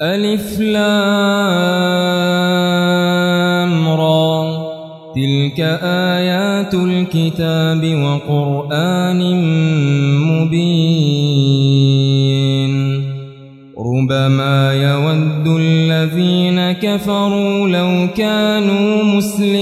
ألف لام را. تلك آيات الكتاب وقرآن مبين. ربما يود الذين كفروا لو كانوا مسلمين.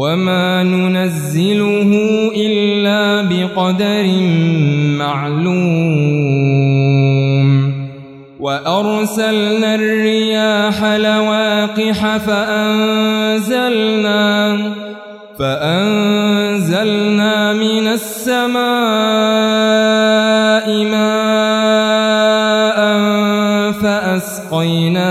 وما ننزله إلا بقدر معلوم وأرسلنا الرياح لواقح فأنزلنا فأنزلنا من السماء ماء فأسقيناكموه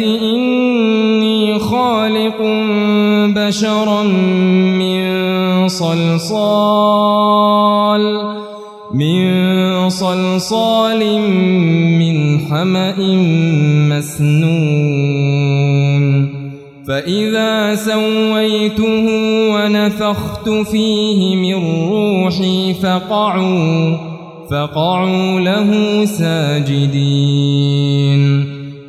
إني خالق بشرا من صلصال من صلصال من حمأ مسنون. فإذا سويته ونفخت فيه من روحي فقعوا فقعوا له ساجدين.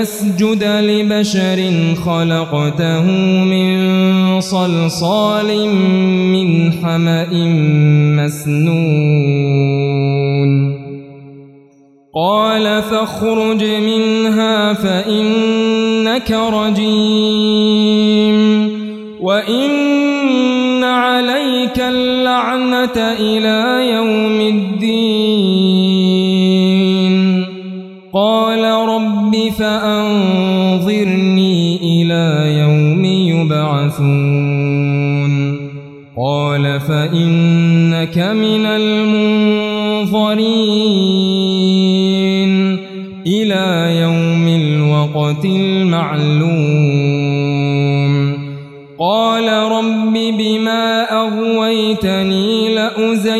لأسجد لبشر خلقته من صلصال من حمأ مسنون. قال فاخرج منها فإنك رجيم. وإن عليك اللعنة إلى يوم الدين. يبعثون. قال فإنك من المنظرين. إلى يوم الوقت المعلوم. قال رب بما أغويتني لأزينن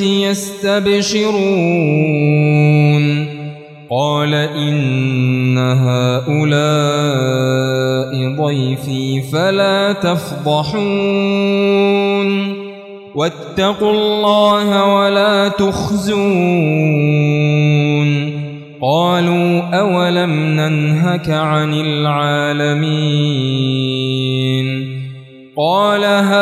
يستبشرون. قال إن هؤلاء ضيفي فلا تفضحون. واتقوا الله ولا تخزون. قالوا أولم ننهك عن العالمين؟ قال هؤلاء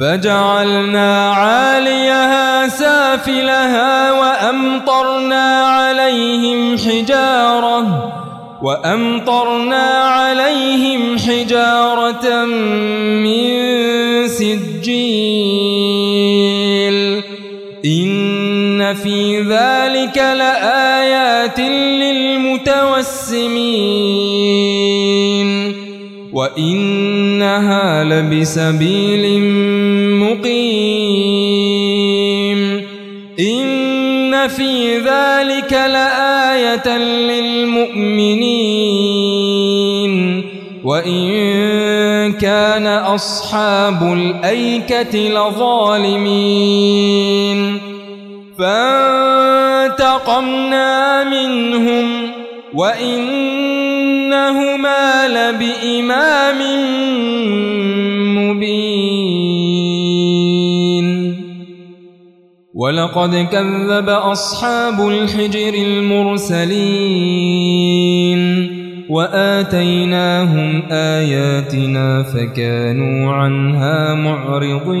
فجعلنا عاليها سافلها وأمطرنا عليهم حجارة وأمطرنا عليهم حجارة من سجيل. إن في ذلك لآيات للمتوسمين. وإنها لبسبيل مقيم. إن في ذلك لآية للمؤمنين. وإن كان أصحاب الأيكة لظالمين. فانتقمنا منهم. وإنهما لبإمام مبين. ولقد كذب أصحاب الحجر المرسلين وآتيناهم آياتنا فكانوا عنها معرضين.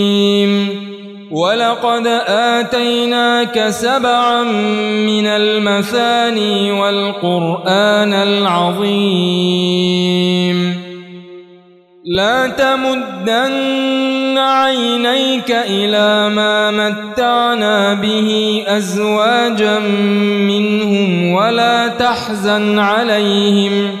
ولقد آتيناك سبعا من المثاني والقرآن العظيم. لا تمدن عينيك إلى ما متعنا به أزواجا منهم ولا تحزن عليهم.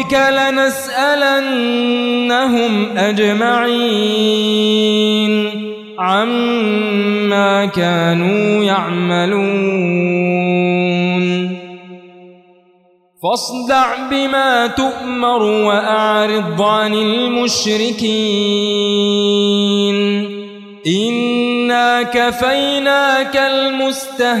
فوربك لنسألنهم أجمعين عما كانوا يعملون. فاصدع بما تؤمر وأعرض عن المشركين. إنا كفيناك المستهزئين.